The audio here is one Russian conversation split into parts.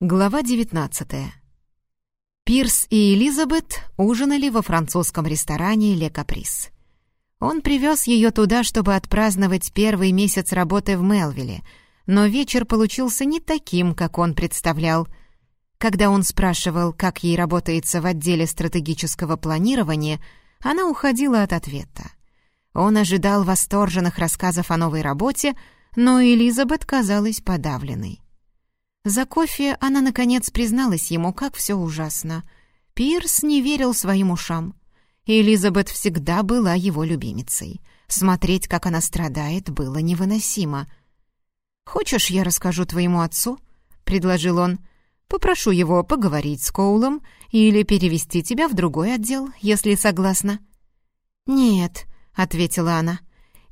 Глава 19 Пирс и Элизабет ужинали во французском ресторане «Ле Каприс». Он привез ее туда, чтобы отпраздновать первый месяц работы в Мелвилле, но вечер получился не таким, как он представлял. Когда он спрашивал, как ей работается в отделе стратегического планирования, она уходила от ответа. Он ожидал восторженных рассказов о новой работе, но Элизабет казалась подавленной. За кофе она, наконец, призналась ему, как все ужасно. Пирс не верил своим ушам. Элизабет всегда была его любимицей. Смотреть, как она страдает, было невыносимо. «Хочешь, я расскажу твоему отцу?» — предложил он. «Попрошу его поговорить с Коулом или перевести тебя в другой отдел, если согласна». «Нет», — ответила она,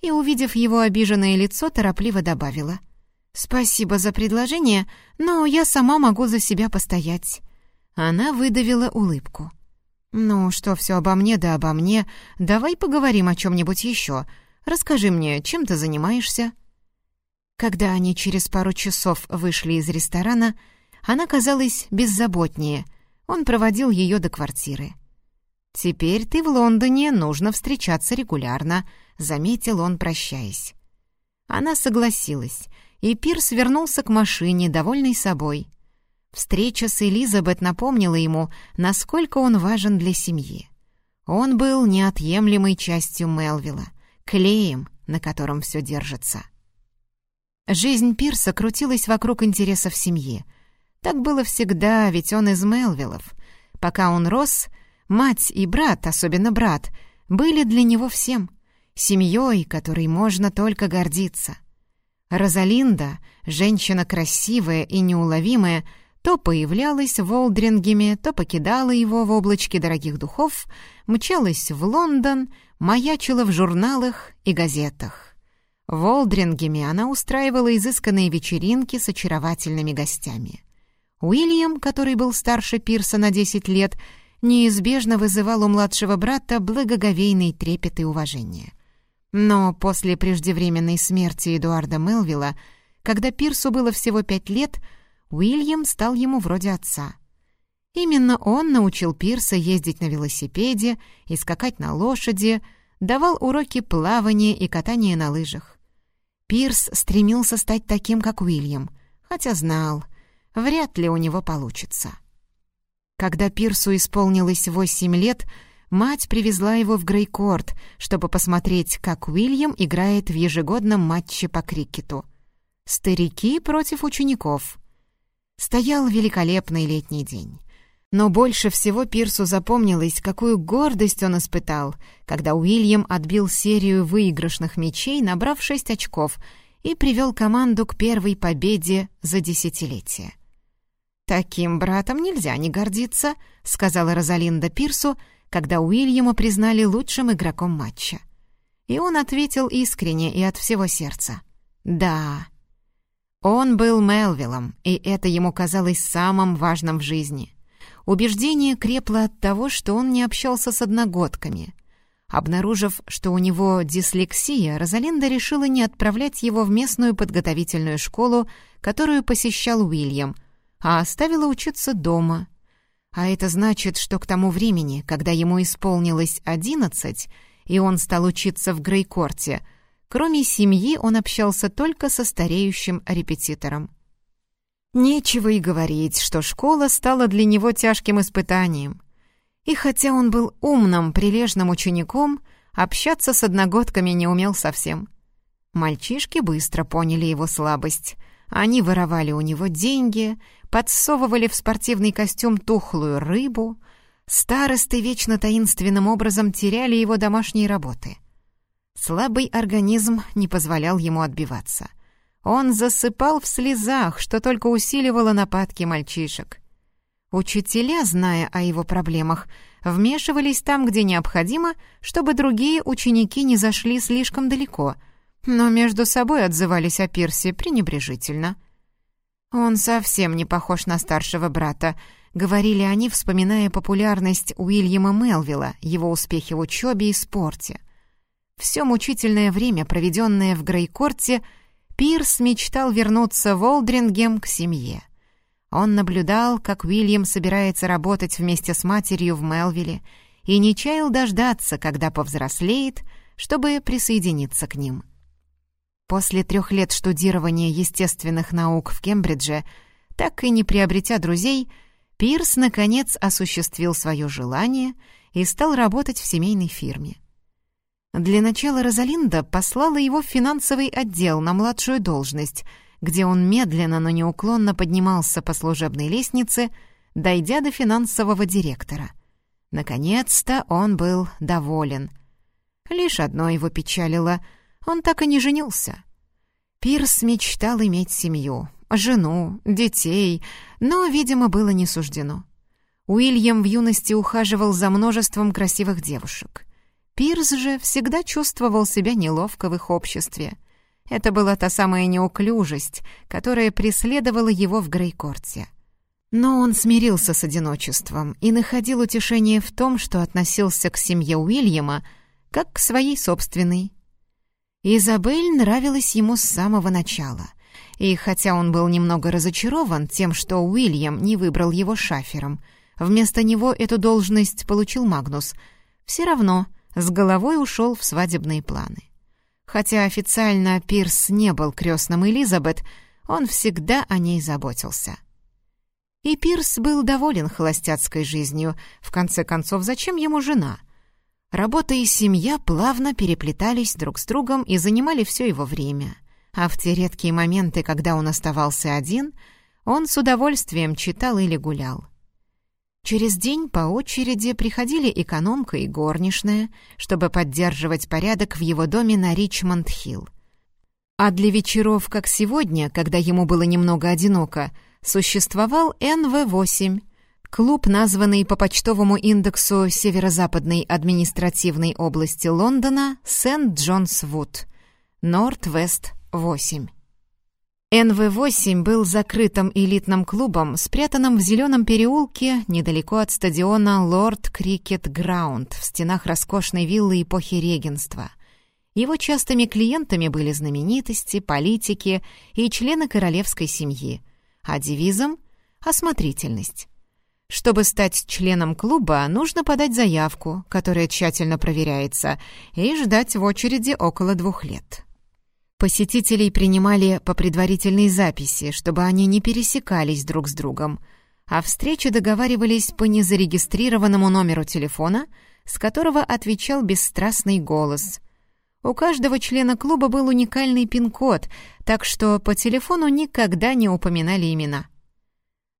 и, увидев его обиженное лицо, торопливо добавила — «Спасибо за предложение, но я сама могу за себя постоять». Она выдавила улыбку. «Ну, что все обо мне да обо мне, давай поговорим о чем-нибудь еще. Расскажи мне, чем ты занимаешься?» Когда они через пару часов вышли из ресторана, она казалась беззаботнее. Он проводил ее до квартиры. «Теперь ты в Лондоне, нужно встречаться регулярно», — заметил он, прощаясь. Она согласилась, и Пирс вернулся к машине, довольный собой. Встреча с Элизабет напомнила ему, насколько он важен для семьи. Он был неотъемлемой частью Мелвилла, клеем, на котором все держится. Жизнь Пирса крутилась вокруг интересов семьи. Так было всегда, ведь он из Мелвиллов. Пока он рос, мать и брат, особенно брат, были для него всем — семьей, которой можно только гордиться. Розалинда, женщина красивая и неуловимая, то появлялась в Олдрингеме, то покидала его в облачке дорогих духов, мчалась в Лондон, маячила в журналах и газетах. В Олдрингеме она устраивала изысканные вечеринки с очаровательными гостями. Уильям, который был старше Пирса на 10 лет, неизбежно вызывал у младшего брата благоговейный трепет и уважение — но после преждевременной смерти Эдуарда Мелвилла, когда Пирсу было всего пять лет, Уильям стал ему вроде отца. Именно он научил Пирса ездить на велосипеде и скакать на лошади, давал уроки плавания и катания на лыжах. Пирс стремился стать таким, как Уильям, хотя знал, вряд ли у него получится. Когда Пирсу исполнилось восемь лет — мать привезла его в Грейкорт, чтобы посмотреть, как Уильям играет в ежегодном матче по крикету. Старики против учеников. Стоял великолепный летний день. Но больше всего Пирсу запомнилось, какую гордость он испытал, когда Уильям отбил серию выигрышных мячей, набрав шесть очков, и привел команду к первой победе за десятилетие. «Таким братом нельзя не гордиться», — сказала Розалинда Пирсу, — когда Уильяма признали лучшим игроком матча. И он ответил искренне и от всего сердца. «Да». Он был Мелвиллом, и это ему казалось самым важным в жизни. Убеждение крепло от того, что он не общался с одногодками. Обнаружив, что у него дислексия, Розалинда решила не отправлять его в местную подготовительную школу, которую посещал Уильям, а оставила учиться дома — а это значит, что к тому времени, когда ему исполнилось одиннадцать, и он стал учиться в Грейкорте, кроме семьи он общался только со стареющим репетитором. Нечего и говорить, что школа стала для него тяжким испытанием. И хотя он был умным, прилежным учеником, общаться с одногодками не умел совсем. Мальчишки быстро поняли его слабость. Они воровали у него деньги, подсовывали в спортивный костюм тухлую рыбу, старосты вечно таинственным образом теряли его домашние работы. Слабый организм не позволял ему отбиваться. Он засыпал в слезах, что только усиливало нападки мальчишек. Учителя, зная о его проблемах, вмешивались там, где необходимо, чтобы другие ученики не зашли слишком далеко, но между собой отзывались о Пирсе пренебрежительно. «Он совсем не похож на старшего брата», — говорили они, вспоминая популярность Уильяма Мелвилла, его успехи в учебе и спорте. Все мучительное время, проведенное в Грейкорте, Пирс мечтал вернуться в Олдрингем к семье. Он наблюдал, как Уильям собирается работать вместе с матерью в Мелвилле, и не чаял дождаться, когда повзрослеет, чтобы присоединиться к ним. После трех лет штудирования естественных наук в Кембридже, так и не приобретя друзей, Пирс, наконец, осуществил свое желание и стал работать в семейной фирме. Для начала Розалинда послала его в финансовый отдел на младшую должность, где он медленно, но неуклонно поднимался по служебной лестнице, дойдя до финансового директора. Наконец-то он был доволен. Лишь одно его печалило — он так и не женился. Пирс мечтал иметь семью, жену, детей, но, видимо, было не суждено. Уильям в юности ухаживал за множеством красивых девушек. Пирс же всегда чувствовал себя неловко в их обществе. Это была та самая неуклюжесть, которая преследовала его в Грейкорте. Но он смирился с одиночеством и находил утешение в том, что относился к семье Уильяма как к своей собственной, Изабель нравилась ему с самого начала. И хотя он был немного разочарован тем, что Уильям не выбрал его шафером, вместо него эту должность получил Магнус, все равно с головой ушел в свадебные планы. Хотя официально Пирс не был крестным Элизабет, он всегда о ней заботился. И Пирс был доволен холостяцкой жизнью. В конце концов, зачем ему жена? Работа и семья плавно переплетались друг с другом и занимали все его время. А в те редкие моменты, когда он оставался один, он с удовольствием читал или гулял. Через день по очереди приходили экономка и горничная, чтобы поддерживать порядок в его доме на Ричмонд-Хилл. А для вечеров, как сегодня, когда ему было немного одиноко, существовал НВ-8 — Клуб, названный по почтовому индексу Северо-Западной административной области Лондона Сент-Джонс-Вуд, Норт-Вест-8. НВ-8 был закрытым элитным клубом, спрятанным в зеленом переулке недалеко от стадиона Лорд Крикет Граунд в стенах роскошной виллы эпохи регенства. Его частыми клиентами были знаменитости, политики и члены королевской семьи, а девизом — осмотрительность. Чтобы стать членом клуба, нужно подать заявку, которая тщательно проверяется, и ждать в очереди около двух лет. Посетителей принимали по предварительной записи, чтобы они не пересекались друг с другом, а встречи договаривались по незарегистрированному номеру телефона, с которого отвечал бесстрастный голос. У каждого члена клуба был уникальный пин-код, так что по телефону никогда не упоминали имена —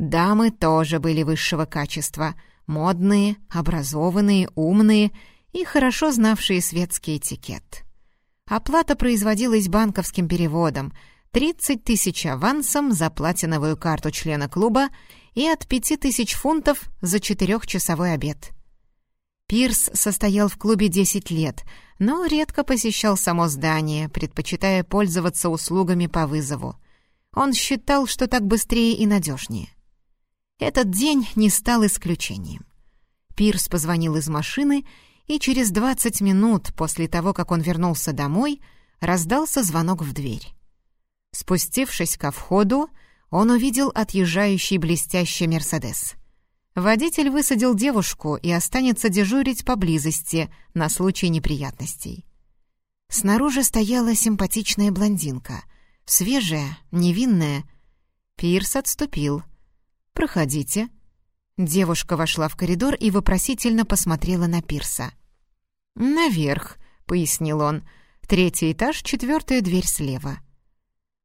Дамы тоже были высшего качества, модные, образованные, умные и хорошо знавшие светский этикет. Оплата производилась банковским переводом, 30 тысяч авансом за платиновую карту члена клуба и от 5 тысяч фунтов за четырехчасовой обед. Пирс состоял в клубе 10 лет, но редко посещал само здание, предпочитая пользоваться услугами по вызову. Он считал, что так быстрее и надежнее. Этот день не стал исключением. Пирс позвонил из машины, и через 20 минут после того, как он вернулся домой, раздался звонок в дверь. Спустившись ко входу, он увидел отъезжающий блестящий «Мерседес». Водитель высадил девушку и останется дежурить поблизости на случай неприятностей. Снаружи стояла симпатичная блондинка, свежая, невинная. Пирс отступил — «Проходите». Девушка вошла в коридор и вопросительно посмотрела на Пирса. «Наверх», — пояснил он. «Третий этаж, четвертая дверь слева».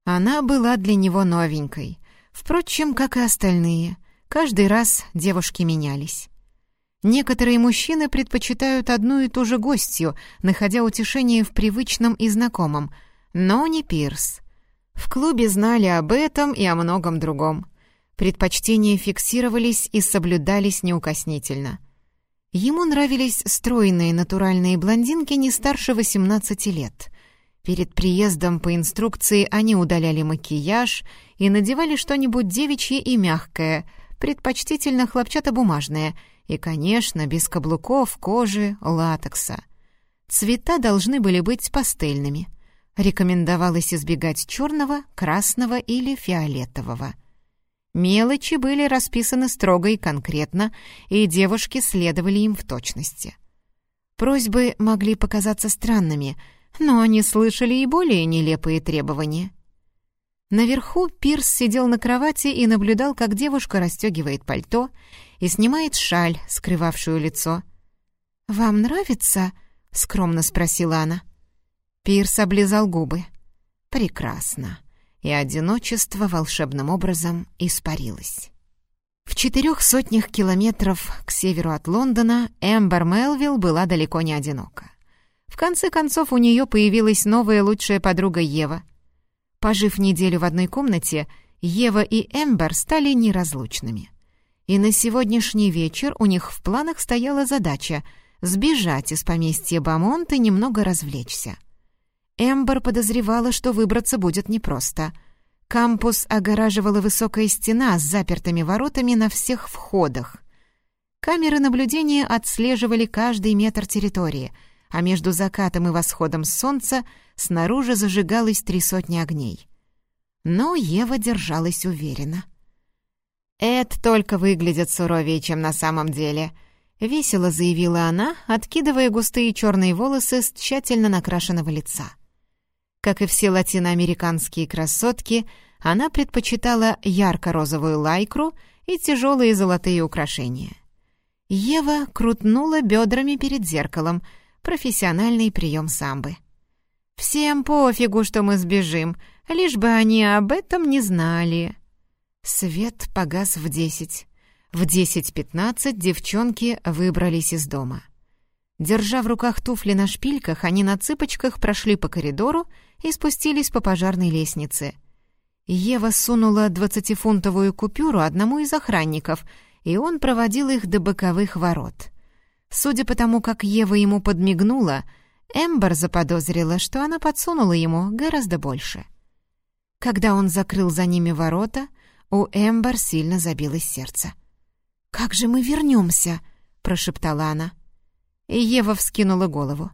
Она была для него новенькой. Впрочем, как и остальные. Каждый раз девушки менялись. Некоторые мужчины предпочитают одну и ту же гостью, находя утешение в привычном и знакомом, но не Пирс. В клубе знали об этом и о многом другом. Предпочтения фиксировались и соблюдались неукоснительно. Ему нравились стройные натуральные блондинки не старше 18 лет. Перед приездом по инструкции они удаляли макияж и надевали что-нибудь девичье и мягкое, предпочтительно хлопчатобумажное, и, конечно, без каблуков, кожи, латекса. Цвета должны были быть пастельными. Рекомендовалось избегать черного, красного или фиолетового — Мелочи были расписаны строго и конкретно, и девушки следовали им в точности. Просьбы могли показаться странными, но они слышали и более нелепые требования. Наверху Пирс сидел на кровати и наблюдал, как девушка расстегивает пальто и снимает шаль, скрывавшую лицо. «Вам нравится?» — скромно спросила она. Пирс облизал губы. «Прекрасно». И одиночество волшебным образом испарилось. В четырех сотнях километров к северу от Лондона Эмбер Мелвилл была далеко не одинока. В конце концов, у нее появилась новая лучшая подруга Ева. Пожив неделю в одной комнате, Ева и Эмбер стали неразлучными. И на сегодняшний вечер у них в планах стояла задача — сбежать из поместья Бамонт и немного развлечься. Эмбер подозревала, что выбраться будет непросто. Кампус огораживала высокая стена с запертыми воротами на всех входах. Камеры наблюдения отслеживали каждый метр территории, а между закатом и восходом солнца снаружи зажигалось три сотни огней. Но Ева держалась уверенно. «Эд только выглядит суровее, чем на самом деле», — весело заявила она, откидывая густые черные волосы с тщательно накрашенного лица. Как и все латиноамериканские красотки, она предпочитала ярко-розовую лайкру и тяжелые золотые украшения. Ева крутнула бедрами перед зеркалом, профессиональный прием самбы. «Всем пофигу, что мы сбежим, лишь бы они об этом не знали». Свет погас в десять. В десять пятнадцать девчонки выбрались из дома. Держа в руках туфли на шпильках, они на цыпочках прошли по коридору и спустились по пожарной лестнице. Ева сунула двадцатифунтовую купюру одному из охранников, и он проводил их до боковых ворот. Судя по тому, как Ева ему подмигнула, Эмбер заподозрила, что она подсунула ему гораздо больше. Когда он закрыл за ними ворота, у Эмбер сильно забилось сердце. «Как же мы вернемся?» — прошептала она. Ева вскинула голову.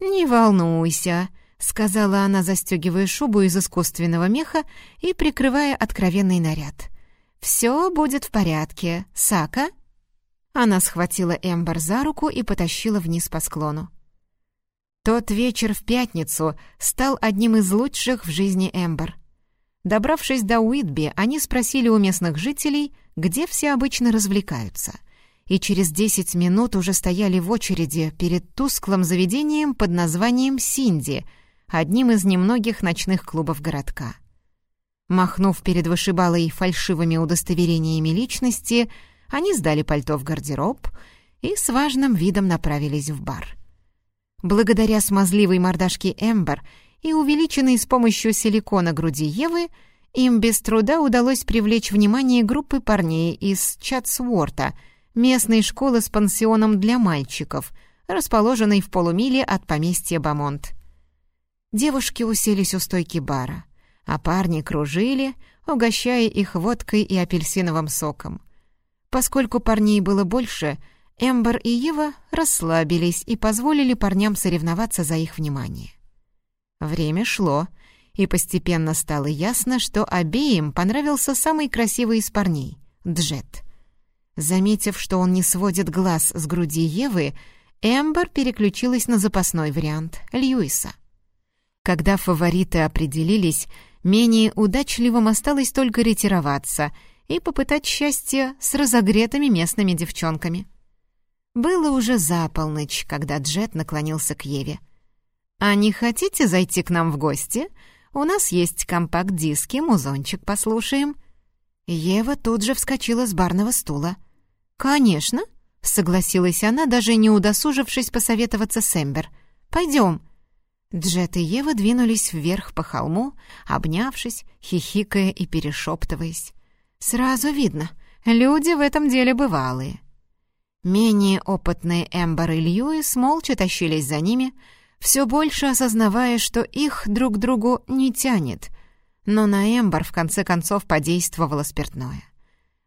«Не волнуйся», — сказала она, застегивая шубу из искусственного меха и прикрывая откровенный наряд. «Все будет в порядке, Сака». Она схватила Эмбер за руку и потащила вниз по склону. Тот вечер в пятницу стал одним из лучших в жизни Эмбер. Добравшись до Уитби, они спросили у местных жителей, где все обычно развлекаются — и через десять минут уже стояли в очереди перед тусклым заведением под названием «Синди», одним из немногих ночных клубов городка. Махнув перед вышибалой фальшивыми удостоверениями личности, они сдали пальто в гардероб и с важным видом направились в бар. Благодаря смазливой мордашке Эмбер и увеличенной с помощью силикона груди Евы, им без труда удалось привлечь внимание группы парней из Чатсворта — местной школы с пансионом для мальчиков, расположенной в полумиле от поместья Бамонт. Девушки уселись у стойки бара, а парни кружили, угощая их водкой и апельсиновым соком. Поскольку парней было больше, Эмбер и Ева расслабились и позволили парням соревноваться за их внимание. Время шло, и постепенно стало ясно, что обеим понравился самый красивый из парней — Джет — Заметив, что он не сводит глаз с груди Евы, Эмбер переключилась на запасной вариант — Льюиса. Когда фавориты определились, менее удачливым осталось только ретироваться и попытать счастье с разогретыми местными девчонками. Было уже за полночь, когда Джет наклонился к Еве. «А не хотите зайти к нам в гости? У нас есть компакт-диски, музончик послушаем». Ева тут же вскочила с барного стула — «Конечно», — согласилась она, даже не удосужившись посоветоваться с Эмбер. «Пойдем». Джет и Ева двинулись вверх по холму, обнявшись, хихикая и перешептываясь. Сразу видно, люди в этом деле бывалые. Менее опытные Эмбер и Льюис молча тащились за ними, все больше осознавая, что их друг другу не тянет. Но на Эмбер в конце концов подействовало спиртное.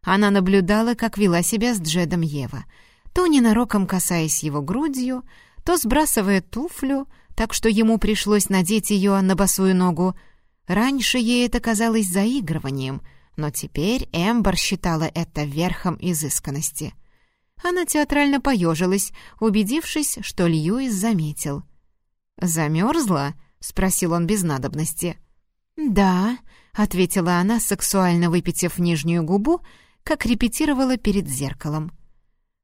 Она наблюдала, как вела себя с Джедом Ева, то ненароком касаясь его грудью, то сбрасывая туфлю, так что ему пришлось надеть ее на босую ногу. Раньше ей это казалось заигрыванием, но теперь Эмбер считала это верхом изысканности. Она театрально поежилась, убедившись, что Льюис заметил. «Замерзла?» — спросил он без надобности. «Да», — ответила она, сексуально выпитив нижнюю губу, как репетировала перед зеркалом.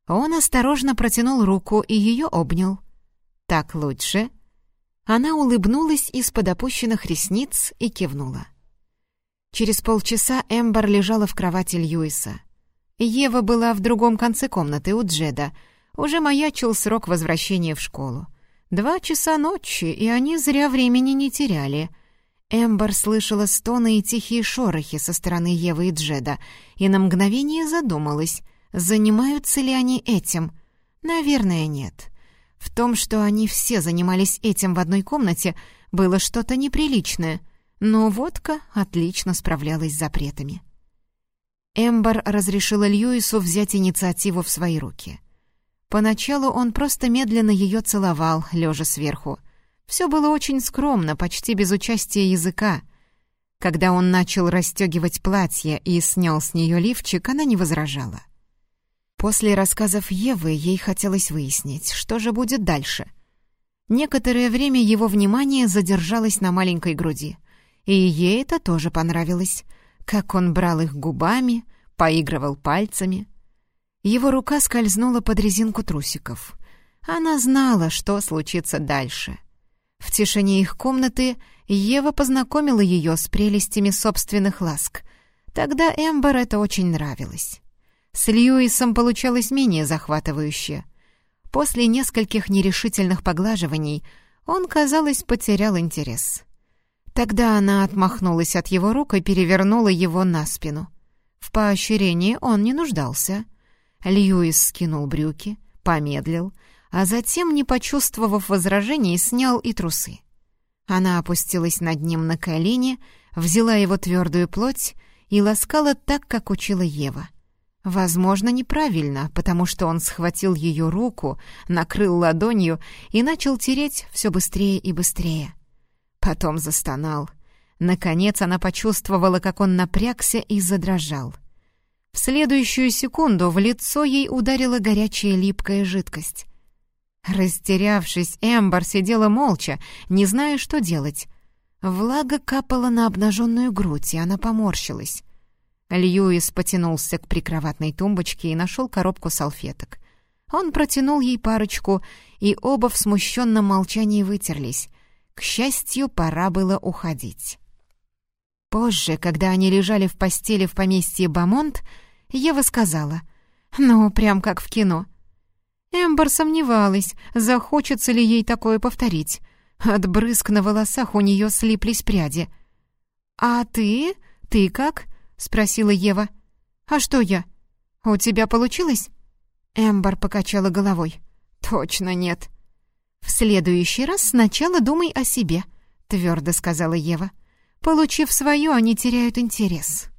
Он осторожно протянул руку и ее обнял. «Так лучше?» Она улыбнулась из-под опущенных ресниц и кивнула. Через полчаса Эмбер лежала в кровати Льюиса. Ева была в другом конце комнаты у Джеда. Уже маячил срок возвращения в школу. Два часа ночи, и они зря времени не теряли. Эмбер слышала стоны и тихие шорохи со стороны Евы и Джеда, и на мгновение задумалась, занимаются ли они этим. Наверное, нет. В том, что они все занимались этим в одной комнате, было что-то неприличное — но водка отлично справлялась с запретами. Эмбер разрешила Льюису взять инициативу в свои руки. Поначалу он просто медленно ее целовал, лежа сверху. Все было очень скромно, почти без участия языка. Когда он начал расстегивать платье и снял с нее лифчик, она не возражала. После рассказов Евы ей хотелось выяснить, что же будет дальше. Некоторое время его внимание задержалось на маленькой груди — и ей это тоже понравилось, как он брал их губами, поигрывал пальцами. Его рука скользнула под резинку трусиков. Она знала, что случится дальше. В тишине их комнаты Ева познакомила ее с прелестями собственных ласк. Тогда Эмбер это очень нравилось. С Льюисом получалось менее захватывающе. После нескольких нерешительных поглаживаний он, казалось, потерял интерес. Тогда она отмахнулась от его рук и перевернула его на спину. В поощрении он не нуждался. Льюис скинул брюки, помедлил, а затем, не почувствовав возражений, снял и трусы. Она опустилась над ним на колени, взяла его твердую плоть и ласкала так, как учила Ева. Возможно, неправильно, потому что он схватил ее руку, накрыл ладонью и начал тереть все быстрее и быстрее. Потом застонал. Наконец она почувствовала, как он напрягся и задрожал. В следующую секунду в лицо ей ударила горячая липкая жидкость. Растерявшись, Эмбер сидела молча, не зная, что делать. Влага капала на обнаженную грудь, и она поморщилась. Льюис потянулся к прикроватной тумбочке и нашел коробку салфеток. Он протянул ей парочку, и оба в смущенном молчании вытерлись. К счастью, пора было уходить. Позже, когда они лежали в постели в поместье Бамонт, Ева сказала, «Ну, прям как в кино». Эмбер сомневалась, захочется ли ей такое повторить. От брызг на волосах у нее слиплись пряди. «А ты? Ты как?» — спросила Ева. «А что я? У тебя получилось?» Эмбер покачала головой. «Точно нет». «В следующий раз сначала думай о себе», — твердо сказала Ева. «Получив свое, они теряют интерес».